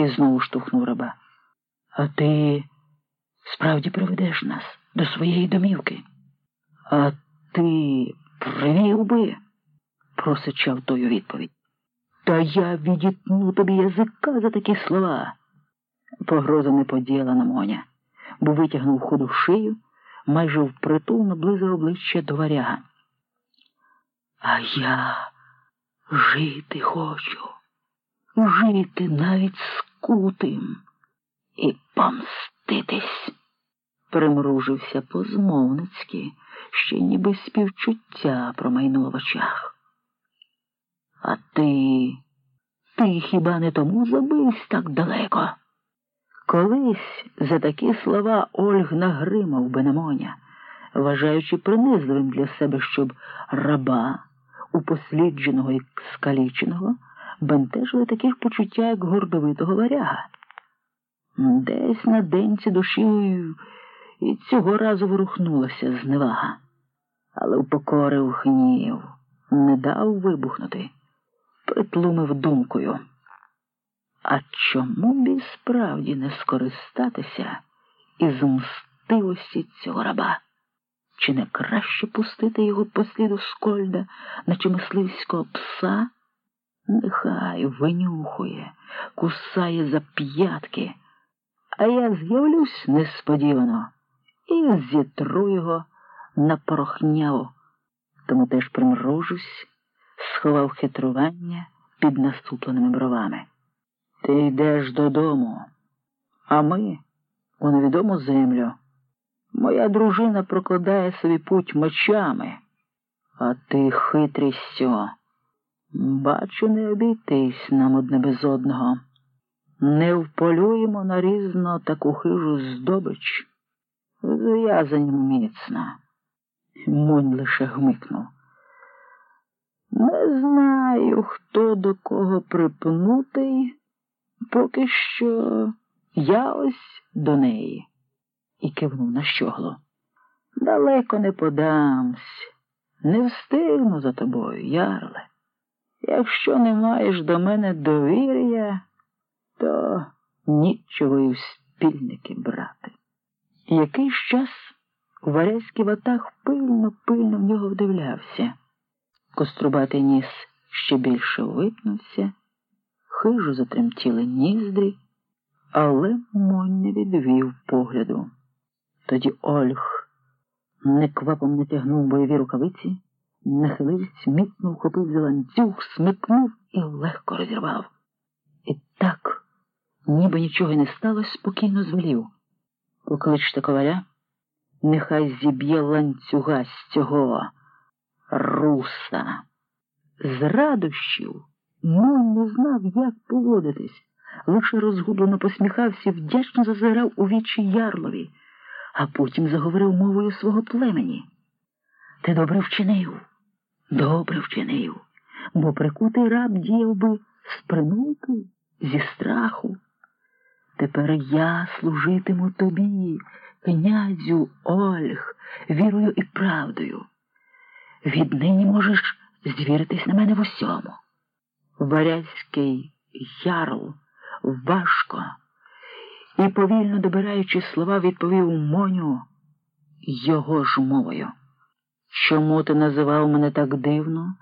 і знову штовхнув раба. А ти справді приведеш нас до своєї домівки? А ти привів би? просичав той у відповідь. Та я відітну тобі язика за такі слова. Погроза не поділа Моня, бо витягнув худу шию, майже впритул наблизив обличчя до варяга. А я жити хочу, жити навіть скутим і помститись. Примружився позмовницьки, ще ніби співчуття промайнуло в очах. А ти, ти хіба не тому забився так далеко? Колись за такі слова Ольг нагримав Бенемоня, вважаючи принизливим для себе, щоб раба, упослідженого і скаліченого, бентежили таких почуття, як гордовитого варяга. Десь на денці душі і цього разу ворухнулася зневага, але упокорив гнів, не дав вибухнути, притлумив думкою. А чому б і справді не скористатися із мстивості цього раба? Чи не краще пустити його по сліду скольда, наче мисливського пса? Нехай винюхує, кусає за п'ятки, а я з'явлюсь несподівано і зітру його на порохняву. Тому теж примружусь, сховав хитрування під наступленими бровами. Ти йдеш додому, а ми у невідому землю. Моя дружина прокладає собі путь мечами, а ти хитрістю. Бачу, не обійтись нам одне без одного. Не вполюємо на різно таку хижу здобич. Зв'язані міцно. Монь лише гмикнув. Не знаю, хто до кого припнутий. Поки що я ось до неї і кивнув на щогло. Далеко не подамсь, не встигну за тобою, ярле. Якщо не маєш до мене довір'я, то нічого й у спільники брати. Якийсь час варязький ватах пильно пильно в нього вдивлявся. Кострубатий ніс ще більше випнувся хижо затремтіли ніздрі, але Монь не відвів погляду. Тоді Ольг неквапом натягнув бойові рукавиці, нахилився, міцно вхопив за ланцюг, смикнув і легко розірвав. І так, ніби нічого не сталося, спокійно звелів. Покличте коваля, нехай зіб'є ланцюга з цього руса. З радощів. Мон не знав, як поводитись, лише розгублено посміхався, вдячно зазирав у вічі ярлові, а потім заговорив мовою свого племені. Ти добре вчинив, добре вчинив, бо прикутий раб діяв би з принуки, зі страху. Тепер я служитиму тобі, князю Ольг, вірою і правдою. Віднині можеш звіритись на мене в усьому. Варязький ярл важко і, повільно добираючи слова, відповів Моню його ж мовою. Чому ти називав мене так дивно?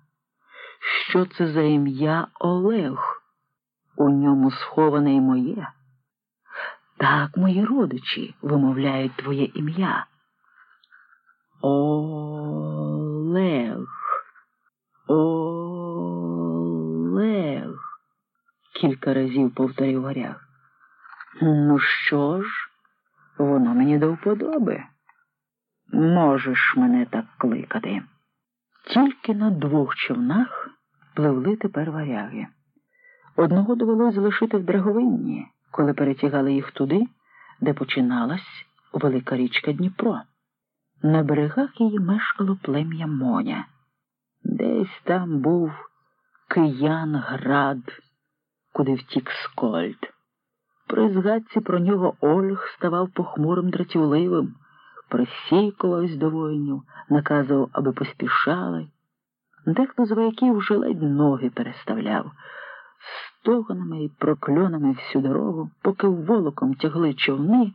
Що це за ім'я Олег? У ньому сховане й моє. Так мої родичі вимовляють твоє ім'я. Олег. Олег, кілька разів повторив варяг. Ну що ж, воно мені до вподоби. Можеш мене так кликати. Тільки на двох човнах пливли тепер варяги. Одного довелось залишити в Драговинні, коли перетягали їх туди, де починалась велика річка Дніпро. На берегах її мешкало плем'я Моня. Десь там був Киянград, куди втік Скольд. При згадці про нього Ольг ставав похмурим дратівливим, присікувався до воїнів, наказував, аби поспішали. Дехто з вояків вже ледь ноги переставляв. стогонами і прокльонами всю дорогу, поки волоком тягли човни.